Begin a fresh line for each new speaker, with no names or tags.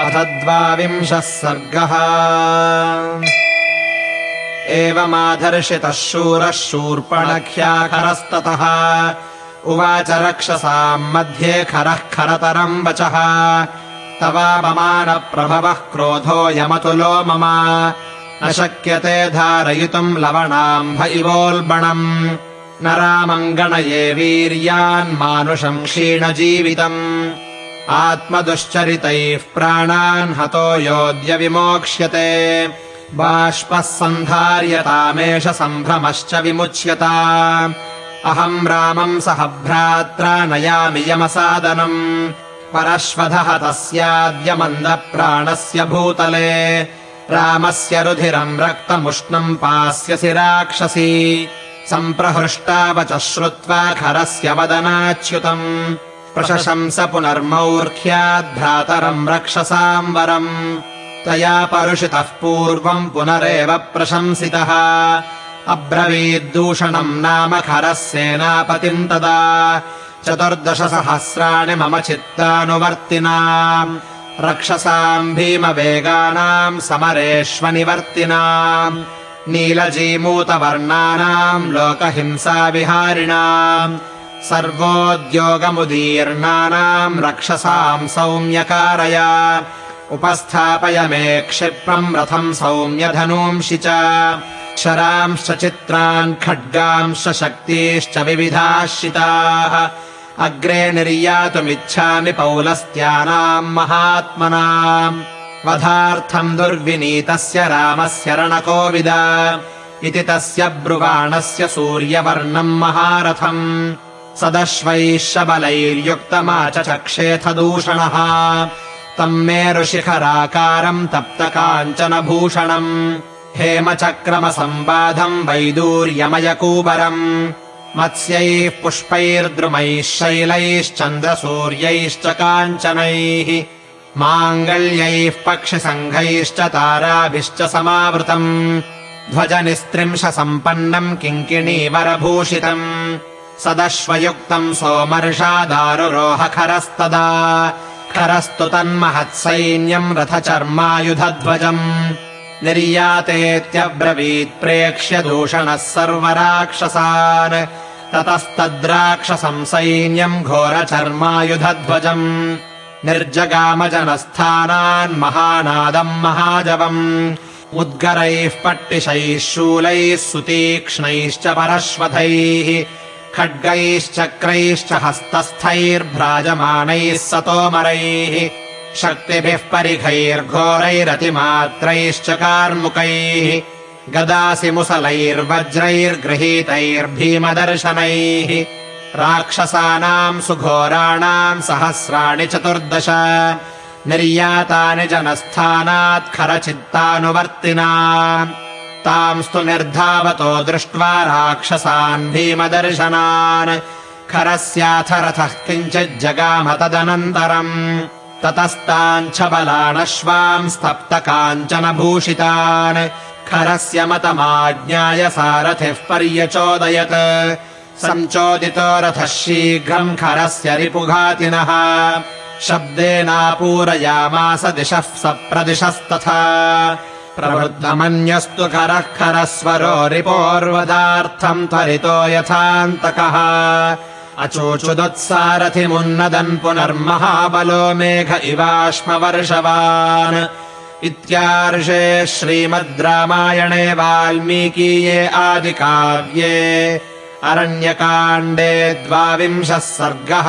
अथ द्वाविंशः सर्गः। एवमादर्शितः शूरः शूर्पणख्याखरस्ततः। उवाच रक्षसाम् मध्ये खरः खरतरम् वचः। तवापमानप्रभवः क्रोधोऽयमतुलो मम। न शक्यते धारयितुम् लवणाम्भ इवोल्बणम्। न रामम् गणये वीर्यान् मानुषम् क्षीणजीवितम् आत्मदुश्चरितैः प्राणान् हतो योऽद्य विमोक्ष्यते। बाष्पः सन्धार्यतामेष सम्भ्रमश्च विमुच्यता। अहम् रामम् सह भ्रात्रा नयामि यमसादनम् परश्वधः तस्याद्य मन्दप्राणस्य भूतले। रामस्य रुधिरम् रक्तमुष्णम् पास्यसि राक्षसी। सम्प्रहृष्टावच श्रुत्वा खरस्य वदनाच्युतम् प्रशशंस पुनर्मौर्ख्याद्भ्रातरम् रक्षसाम् वरम् तया परुषितः पूर्वम् पुनरेव प्रशंसितः। अब्रवीद्दूषणम् नाम खरः सेनापतिम् तदा। चतुर्दशसहस्राणि मम चित्तानुवर्तिना। रक्षसाम् भीमवेगानाम् समरेष्वनिवर्तिनाम् नीलजीमूतवर्णानाम् लोकहिंसाविहारिणाम् सर्वोद्योगमुदीर्णानाम् रक्षसाम् सौम्यकारय। उपस्थापय मे क्षिप्रम् रथम् सौम्यधनूंषि च। शरांश्च चित्रान् खड्गांश्च शक्तीश्च विविधाश्रिताः। अग्रे निर्यातुमिच्छामि पौलस्त्यानाम् महात्मनाम्। वधार्थम् दुर्विनीतस्य रामस्य रणकोविद। इति तस्य ब्रुवाणस्य सूर्यवर्णम् महारथम् सदश्वैः शबलैर्युक्तमाचचक्षेथ दूषणः तम् मेरुशिखराकारम् तप्तकाञ्चनभूषणम्। हेमचक्रमसम्बाधम् वैदूर्यमयकूबरम्। मत्स्यैः पुष्पैर्द्रुमैः शैलैश्चन्द्रसूर्यैश्च काञ्चनैः। माङ्गल्यैः पक्षिसङ्घैश्च ताराभिश्च समावृतम्। ध्वजनिस्त्रिंशसम्पन्नम् किङ्किणीवरभूषितम् सदश्वयुक्तम् सोमर्षादारुरोहखरस्तदा। खरस्तु तन्महत्सैन्यम् रथचर्मायुधध्वजम्। निर्यातेत्यब्रवीत् प्रेक्ष्य दूषणः सर्वराक्षसान्। ततस्तद्राक्षसम् सैन्यम् घोरचर्मायुधध्वजम्। निर्जगामजनस्थानान् महानादम् महाजवम्। उद्गरैः पट्टिशैः शूलैः सुतीक्ष्णैश्च परश्वथैः खड्गैश्चक्रैश्च हस्तस्थैर्भ्राजमानैः सतोमरैः शक्तिभिः परिघैर्घोरैरतिमात्रैश्च कार्मुकैः गदासि मुसलैर्वज्रैर्गृहीतैर्भीमदर्शनैः राक्षसानाम् सुघोराणाम् सहस्राणि चतुर्दश निर्यातानि जनस्थानात् खरचित्तानुवर्तिना तांस्तु निर्धावतो दृष्ट्वा राक्षसान् भीमदर्शनान्। खरस्याथ रथः किञ्चिज्जगाम तदनन्तरम्। ततस्ताञ्छबलानश्वाम् स्तप्तकाञ्चनभूषितान् खरस्य मतमाज्ञाय सारथिः पर्यचोदयत्। सञ्चोदितो रथः शीघ्रम् खरस्य रिपुघातिनः। शब्देनापूरयामास दिशः सप्रदिशस्तथा प्रवृद्धमन्यस्तु खरः खरस्वरो रिपोर्वदार्थम् त्वरितो यथान्तकः। अचोचुदुत्सारथिमुन्नदन् पुनर्महाबलो मेघ इवाश्मवर्षवान् इत्यार्षे श्रीमद् रामायणे वाल्मीकीये आदिकाव्ये अरण्यकाण्डे द्वाविंशः सर्गः